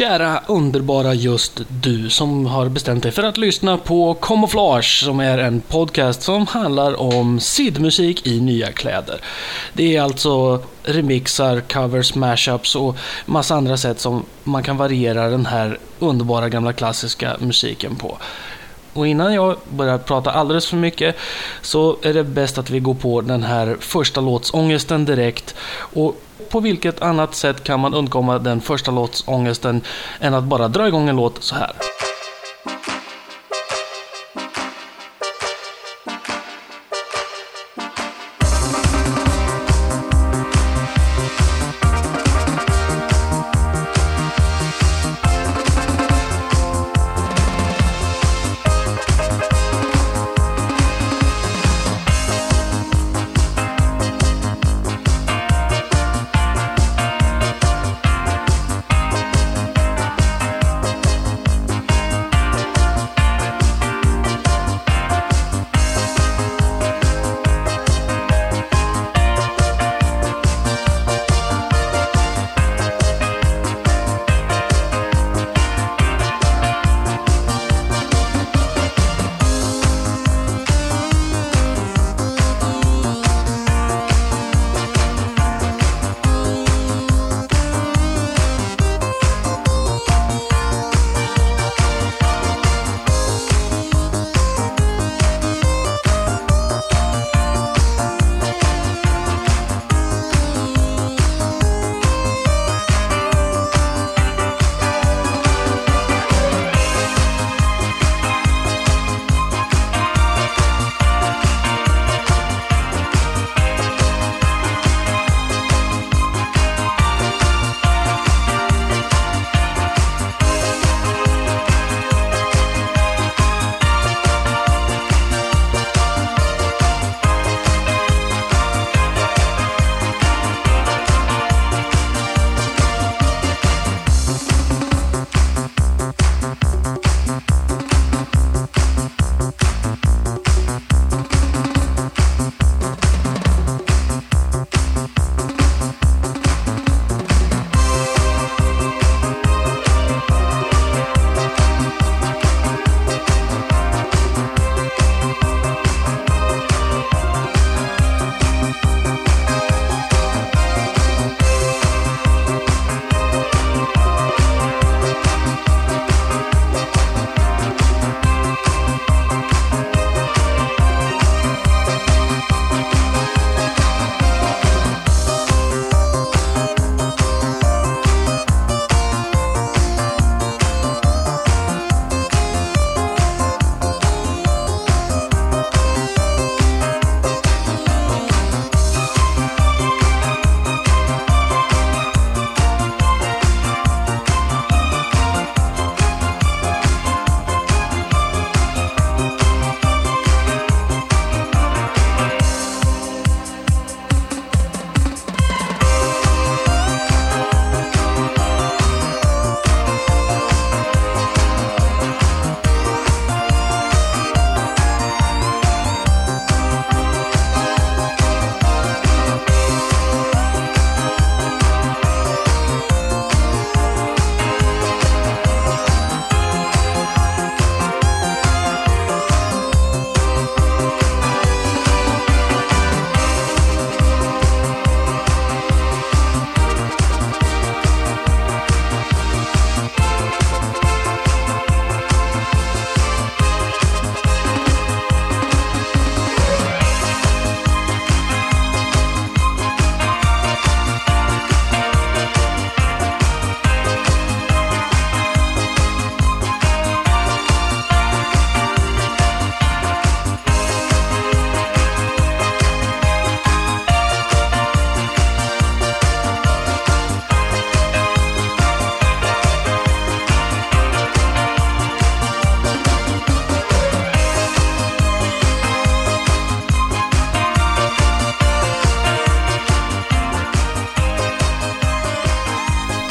kära underbara just du som har bestämt dig för att lyssna på Camouflage som är en podcast som handlar om sidmusik i nya kläder. Det är alltså remixar, covers, mashups och massa andra sätt som man kan variera den här underbara gamla klassiska musiken på. Och innan jag börjar prata alldeles för mycket så är det bäst att vi går på den här första låtsångesten direkt. Och på vilket annat sätt kan man undkomma den första låtsångesten än att bara dra igång en låt så här.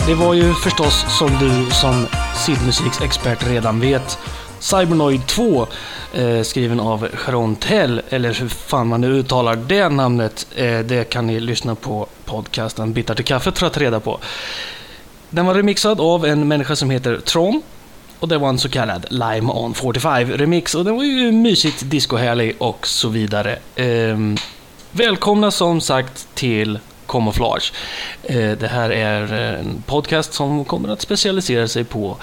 Det var ju förstås som du som sidmusiksexpert redan vet Cybernoid 2 eh, skriven av Sharon Tell, eller hur fan man nu uttalar det namnet. Eh, det kan ni lyssna på podcasten Bitar till kaffet för att ta reda på. Den var remixad av en människa som heter Tron. Och det var en så kallad Lime on 45 remix och den var ju mysigt discohärlig och så vidare. Eh, välkomna som sagt till Camouflage. Eh, det här är eh, en podcast som kommer att specialisera sig på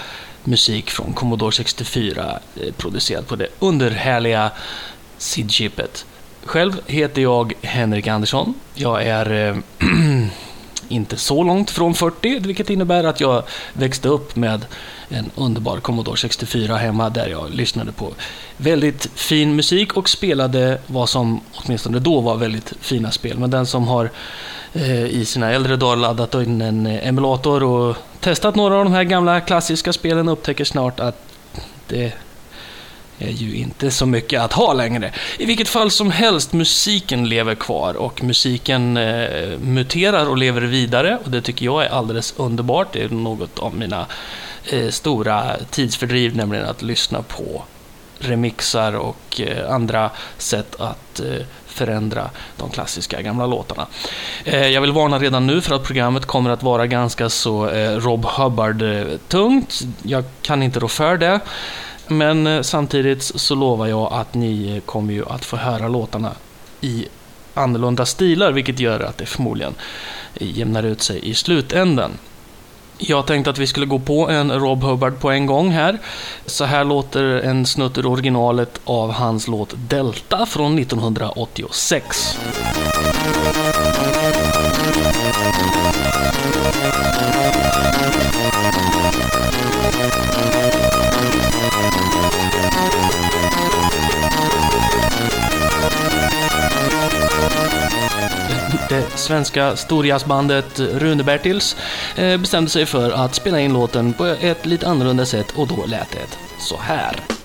musik från Commodore 64 eh, producerad på det underhärliga SID-chipet. Själv heter jag Henrik Andersson. Jag är inte så långt från 40, vilket innebär att jag växte upp med en underbar Commodore 64 hemma där jag lyssnade på väldigt fin musik och spelade vad som åtminstone då var väldigt fina spel. Men den som har eh, i sina äldre dagar laddat in en emulator och testat några av de här gamla klassiska spelen upptäcker snart att det är ju inte så mycket att ha längre. I vilket fall som helst, musiken lever kvar och musiken eh, muterar och lever vidare och det tycker jag är alldeles underbart. Det är något av mina eh, stora tidsfördriv, nämligen att lyssna på remixar och eh, andra sätt att eh, förändra de klassiska gamla låtarna. Eh, jag vill varna redan nu för att programmet kommer att vara ganska så eh, Rob Hubbard-tungt. Eh, jag kan inte rå för det. Men eh, samtidigt så lovar jag att ni eh, kommer ju att få höra låtarna i annorlunda stilar, vilket gör att det förmodligen jämnar ut sig i slutändan. Jag tänkte att vi skulle gå på en Rob Hubbard på en gång här. Så här låter en snutt ur originalet av hans låt Delta från 1986. Svenska storjazzbandet Rune-Bertils eh, bestämde sig för att spela in låten på ett lite annorlunda sätt och då lät det så här.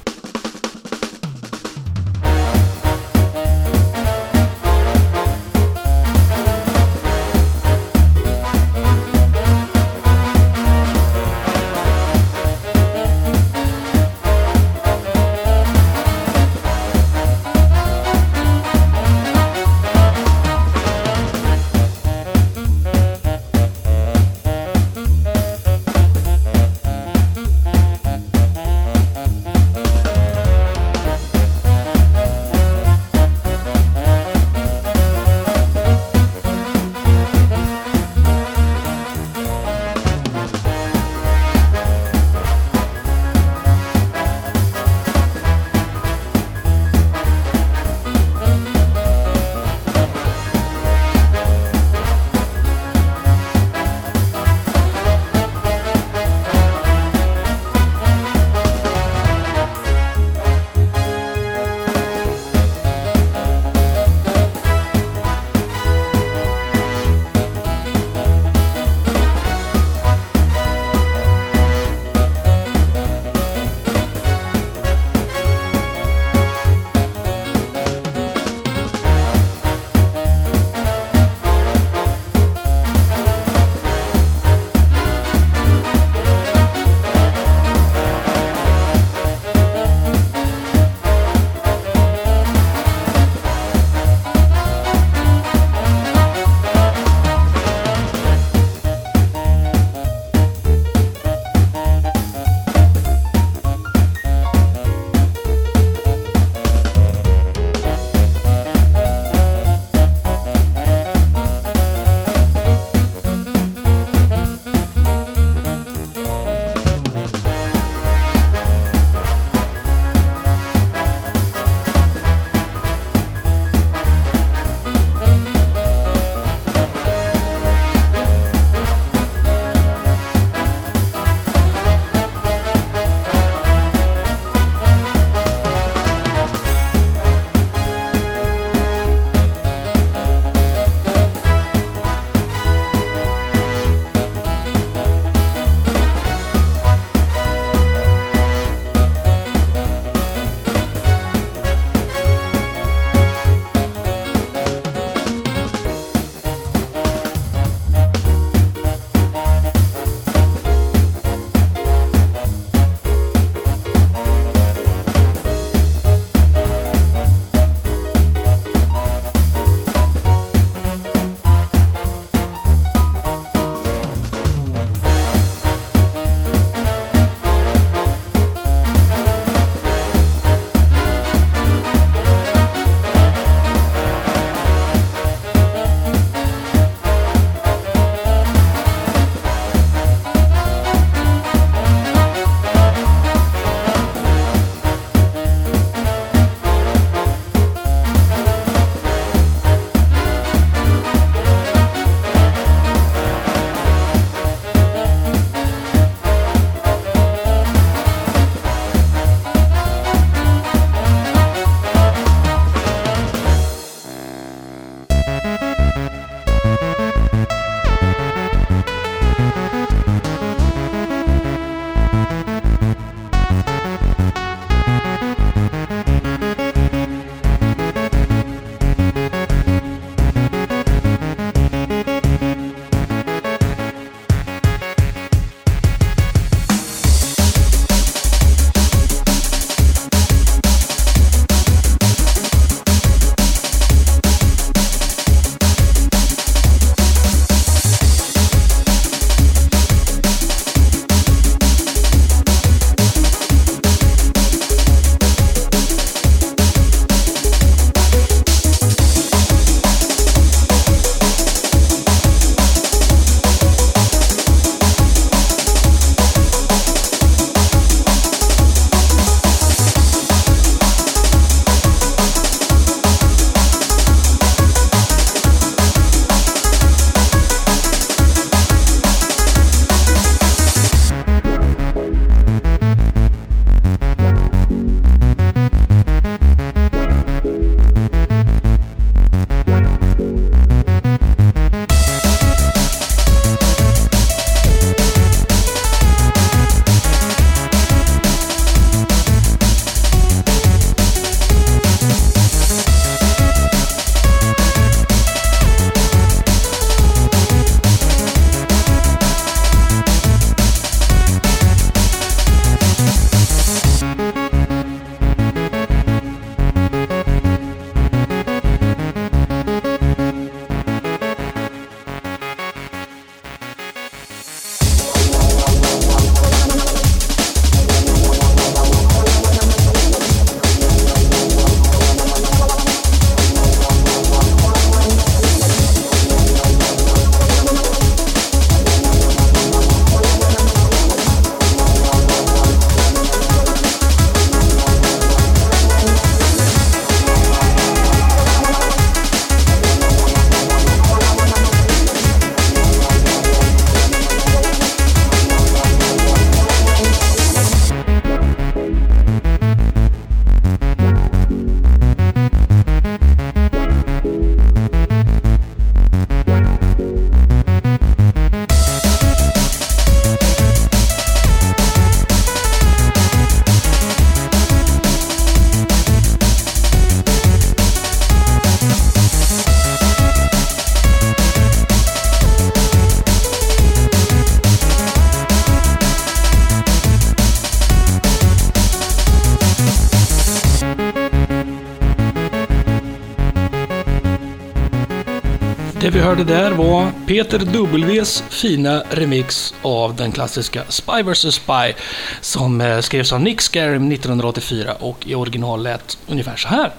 Vi hörde där var Peter W's fina remix av den klassiska Spy vs Spy som eh, skrevs av Nick Scarim 1984 och i original lät ungefär så här.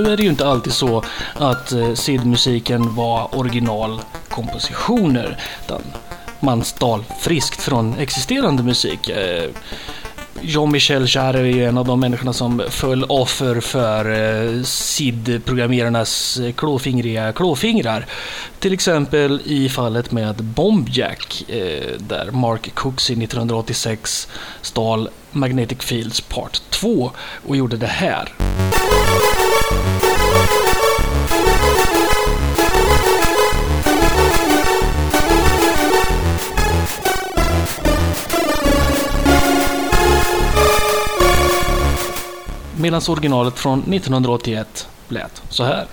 Nu är det ju inte alltid så att eh, SID-musiken var originalkompositioner. Utan man stal friskt från existerande musik. Eh, Jean-Michel Jarre är ju en av de människorna som föll offer för eh, SID-programmerarnas eh, klåfingriga klåfingrar. Till exempel i fallet med Bombjack eh, där Mark Cooksey 1986 stal Magnetic Fields Part 2 och gjorde det här. Medan originalet från 1981 lät så här.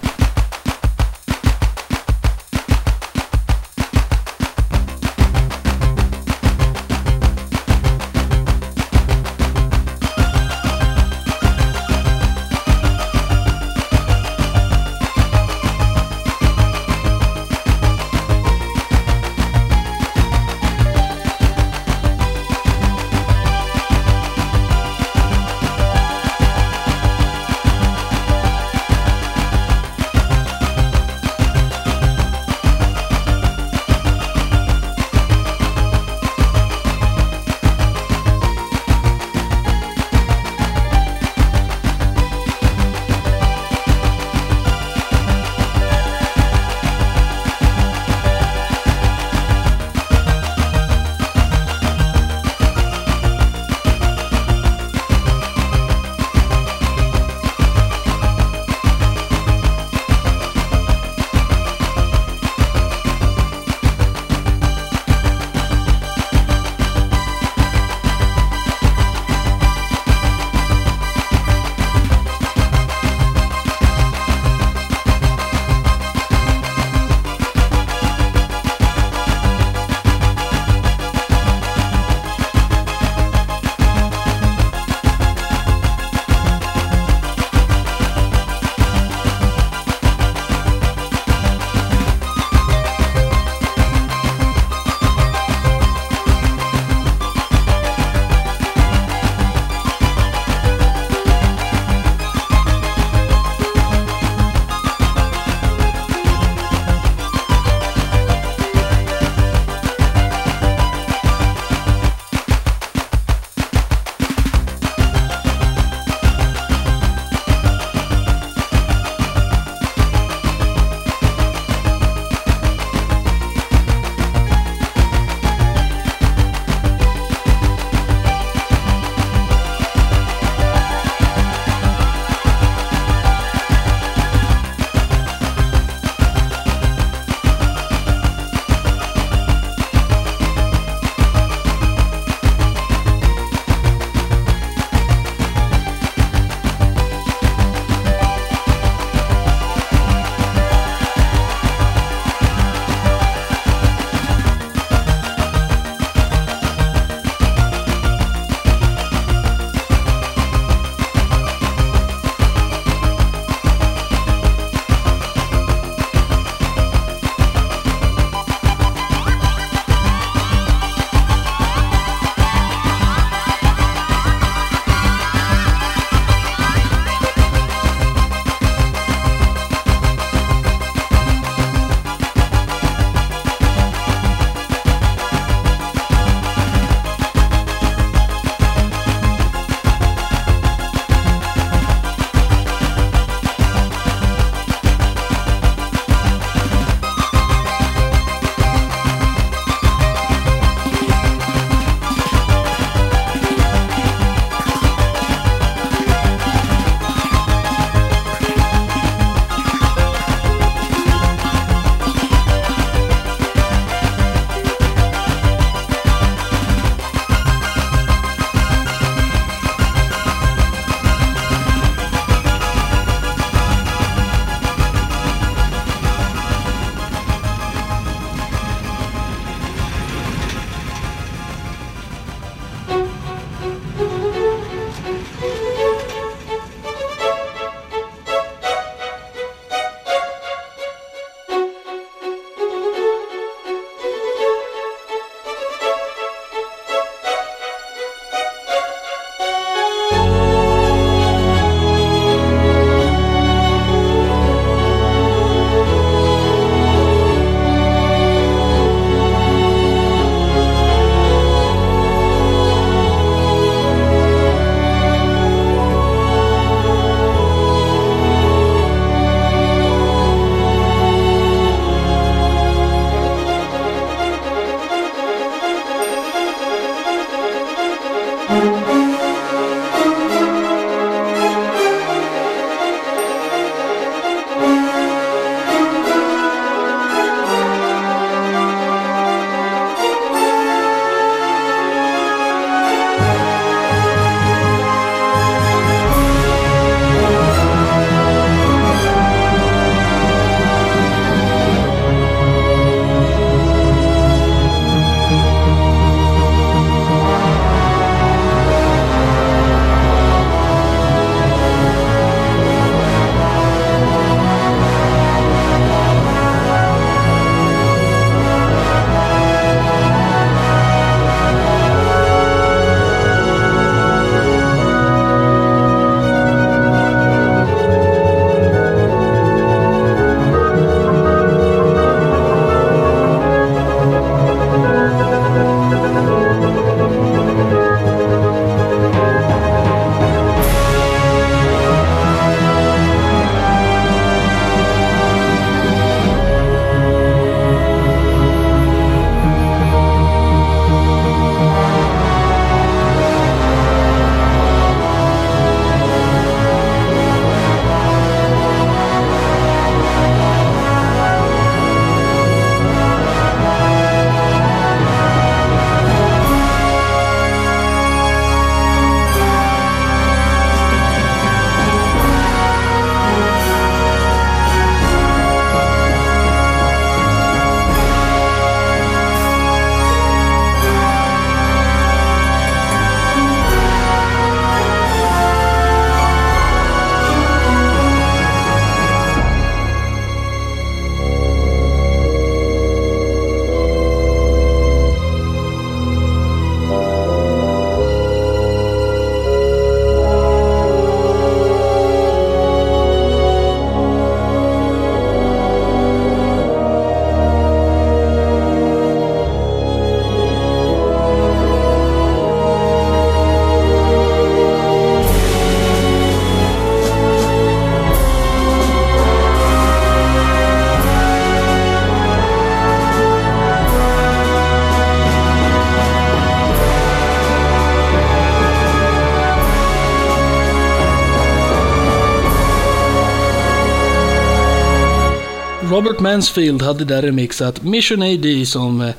Robert Mansfield hade där remixat Mission AD som eh,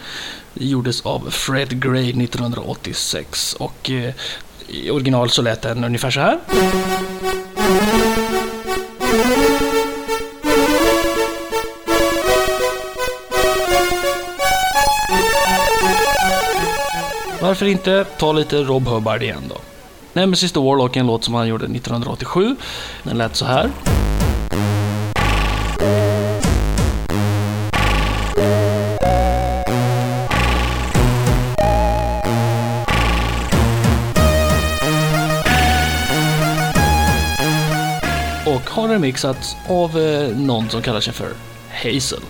gjordes av Fred Gray 1986. Och eh, i original så lät den ungefär så här. Varför inte ta lite Rob Hubbard igen då? Nemesis the Warlock är en låt som han gjorde 1987. Den lät så här. Remixats av eh, någon som kallar sig för Hazel.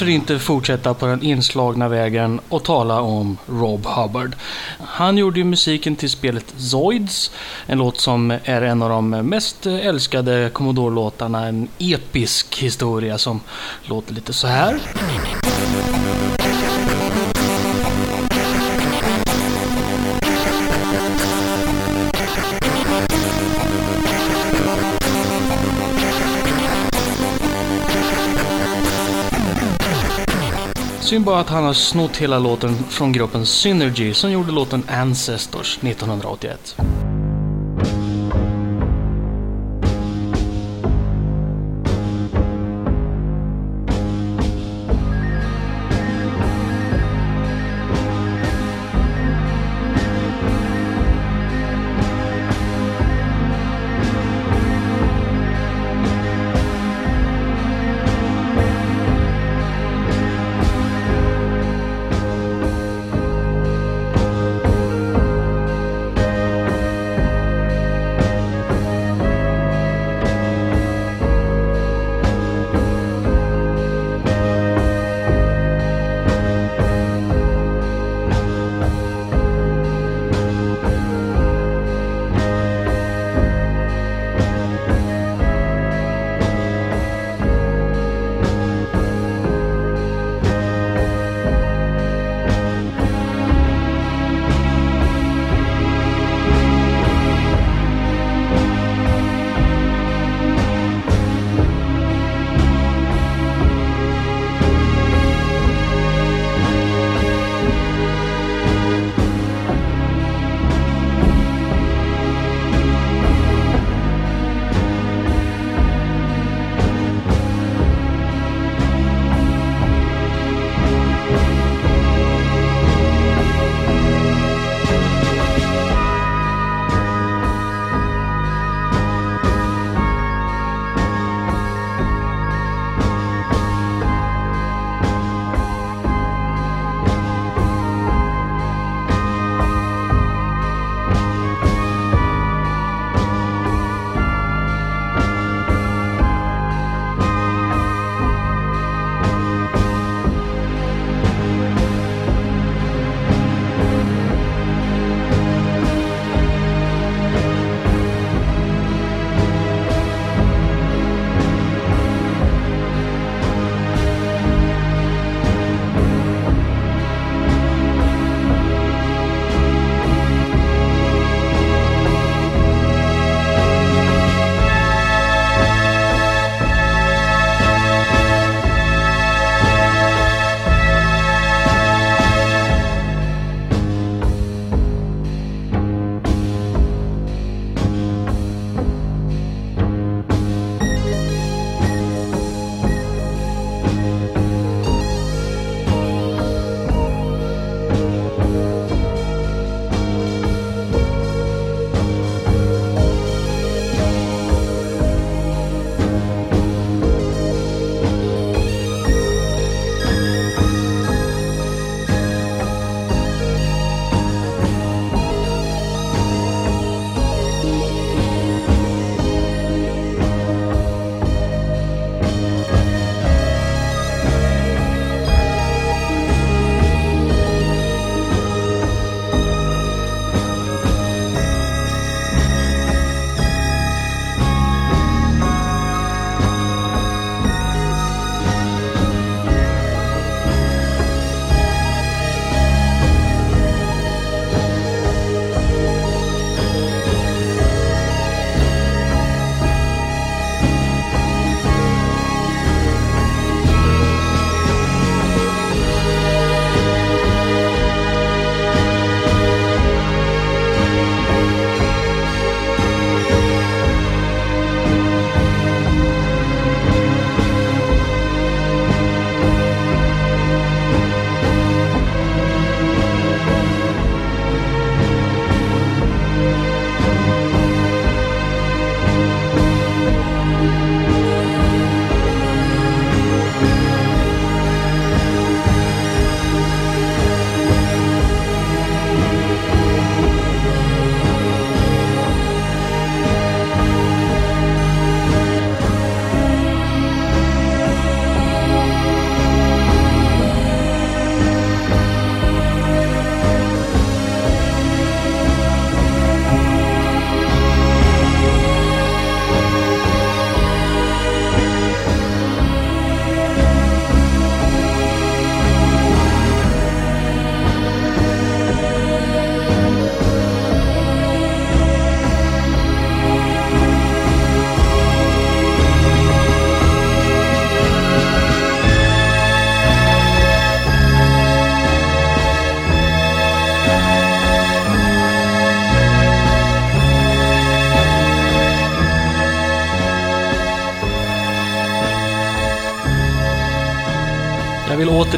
Varför inte fortsätta på den inslagna vägen och tala om Rob Hubbard. Han gjorde ju musiken till spelet Zoids, en låt som är en av de mest älskade Commodore-låtarna, en episk historia som låter lite så här. Synd bara att han har snott hela låten från gruppen Synergy som gjorde låten Ancestors 1981.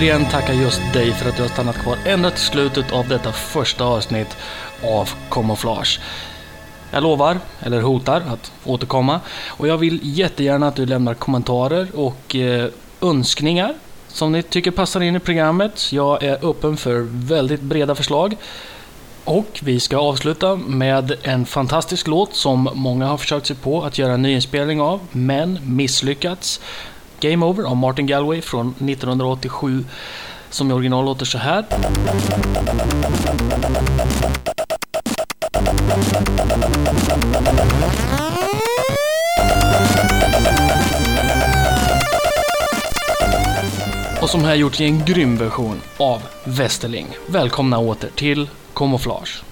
Återigen tacka just dig för att du har stannat kvar ända till slutet av detta första avsnitt av Camouflage. Jag lovar, eller hotar, att återkomma. Och jag vill jättegärna att du lämnar kommentarer och eh, önskningar som ni tycker passar in i programmet. Jag är öppen för väldigt breda förslag. Och vi ska avsluta med en fantastisk låt som många har försökt sig på att göra en nyinspelning av, men misslyckats. Game Over av Martin Galway från 1987 som i original låter så här. Och som här gjorts i en grym version av Westerling. Välkomna åter till Camouflage.